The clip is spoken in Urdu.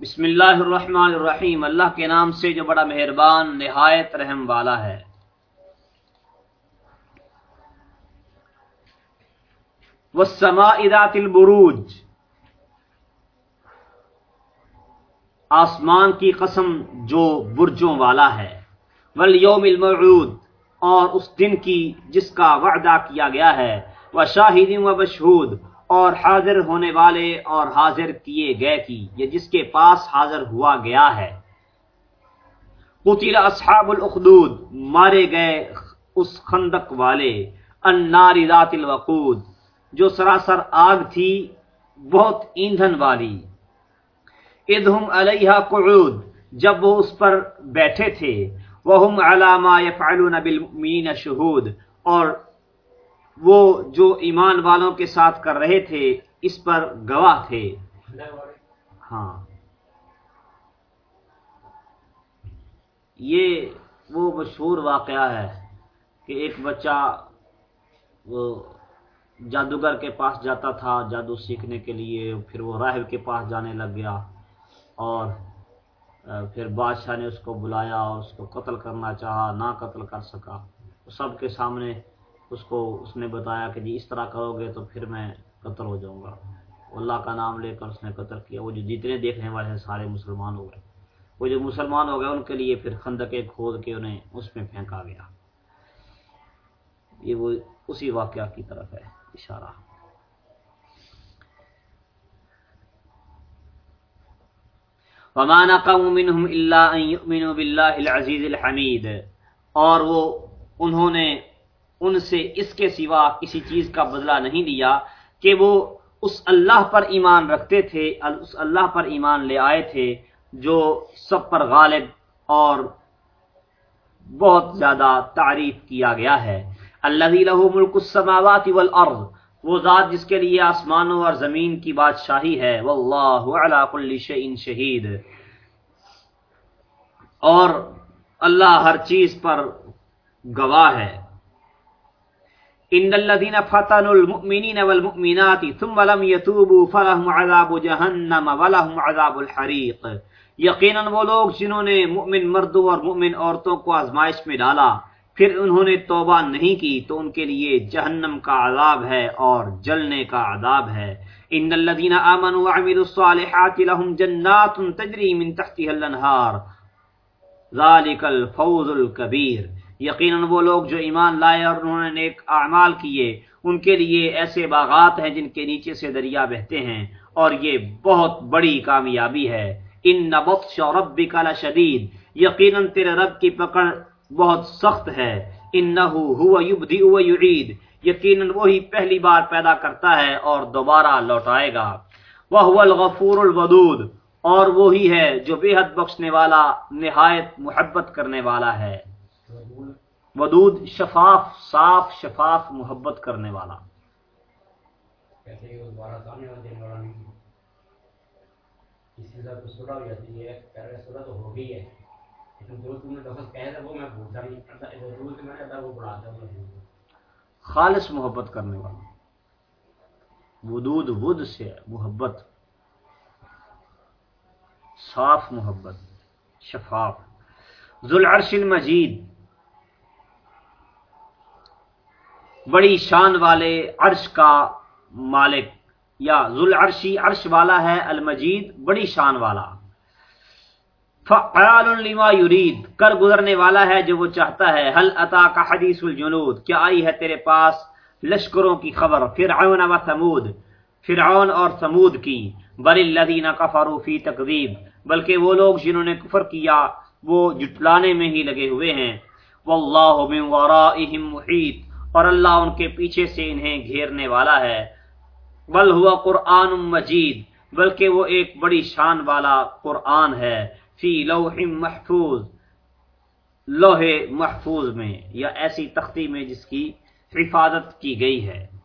بسم اللہ الرحمن الرحیم۔ اللہ کے نام سے جو بڑا مہربان، نہایت رحم والا ہے۔ والسماء ذات البروج۔ آسمان کی قسم جو برجوں والا ہے۔ والیوم الموعود۔ اور اس دن کی جس کا وعدہ کیا گیا ہے۔ وہ شاہد و بشہود اور حاضر ہونے والے اور حاضر کیے گئے کی، یہ جس کے پاس حاضر ہوا گیا ہے۔ قتل اصحاب الاخدود، مارے گئے اس خندق والے، النار ذات الوقود، جو سراسر آگ تھی، بہت ایندھن والی۔ ادہم علیہ قعود، جب وہ اس پر بیٹھے تھے، وہم علامہ یفعلون بالمؤمنین شہود، اور وہ جو ایمان والوں کے ساتھ کر رہے تھے، اس پر گواہ تھے۔ ہاں۔ یہ وہ مشہور واقعہ ہے کہ ایک بچہ وہ جادوگر کے پاس جاتا تھا، جادو سیکھنے کے لیے، پھر وہ راہب کے پاس جانے لگ گیا اور پھر بادشاہ نے اس کو بلایا اور اس کو قتل کرنا چاہا، نہ قتل کر سکا۔ سب کے سامنے اس کو اس نے بتایا کہ جی اس طرح کرو گے تو پھر میں قتل ہو جاؤں گا۔ اللہ کا نام لے کر اس نے قتل کیا۔ وہ جو جتنے دیکھنے والے ہیں سارے مسلمان ہو گئے۔ وہ جو مسلمان ہو گئے ان کے لیے پھر خندقیں کھود کے انہیں اس میں پھینکا گیا۔ یہ وہ اسی واقعہ کی طرف ہے، اشارہ۔ وما نقموا منهم الا ان يؤمنوا بالله العزيز الحميد۔ اور وہ انہوں نے ان سے اس کے سوا کسی چیز کا بدلہ نہیں لیا کہ وہ اس اللہ پر ایمان رکھتے تھے، اس اللہ پر ایمان لے آئے تھے جو سب پر غالب اور بہت زیادہ تعریف کیا گیا ہے۔ اللہ لہو ملک السماوات والارض، وہ ذات جس کے لیے آسمانوں اور زمین کی بادشاہی ہے۔ واللہ علی کل شیء شہید۔ اور اللہ ہر چیز پر گواہ ہے۔ ان الذين فتنوا المؤمنين والمؤمنات ثم لم يتوبوا فلهم عذاب جهنم ولهم عذاب الحريق یقینا وہ لوگ جنہوں نے مؤمن مردوں اور مؤمن عورتوں کو آزمائش میں ڈالا، پھر انہوں نے توبہ نہیں کی تو ان کے لیے جہنم کا عذاب ہے اور جلنے کا عذاب ہے۔ ان الذين امنوا وعملوا الصالحات لهم جنات تجري من تحتها الانهار ذلك الفوز الكبير۔ یقیناً وہ لوگ جو ایمان لائے اور انہوں نے نیک اعمال کیے، ان کے لیے ایسے باغات ہیں جن کے نیچے سے دریا بہتے ہیں، اور یہ بہت بڑی کامیابی ہے۔ ان نبط رب کا شدید یقیناً تیرے رب کی پکڑ بہت سخت ہے۔ ان نہ یعید، یقیناً وہی پہلی بار پیدا کرتا ہے اور دوبارہ لوٹائے گا۔ وہ الغفور الودود، اور وہی ہے جو بے حد بخشنے والا، نہایت محبت کرنے والا ہے۔ ودود شفاف صاف شفاف محبت کرنے والا۔ خالص محبت کرنے والا۔ ودود ود سے محبت۔ صاف محبت شفاف۔ ذوالعرش المجید۔ بڑی شان والے عرش کا مالک یا ذل عرشی عرش والا ہے المجید، بڑی شان والا۔ فعال لما یرید، کر گزرنے والا ہے جو وہ چاہتا ہے۔ حل عطا کا حدیث الجنود؟ کیا آئی ہے تیرے پاس لشکروں کی خبر؟ فرعون و ثمود۔ فرعون اور ثمود کی۔ بل الذین کفروا فی تکذیب۔ بلکہ وہ لوگ جنہوں نے کفر کیا، وہ جٹلانے میں ہی لگے ہوئے ہیں۔ واللہ من ورائہم محیط۔ اور اللہ ان کے پیچھے سے انہیں گھیرنے والا ہے۔ بل ہوا قرآن مجید، بلکہ وہ ایک بڑی شان والا قرآن ہے۔ فی لوح محفوظ لوہے محفوظ میں، یا ایسی تختی میں جس کی حفاظت کی گئی ہے۔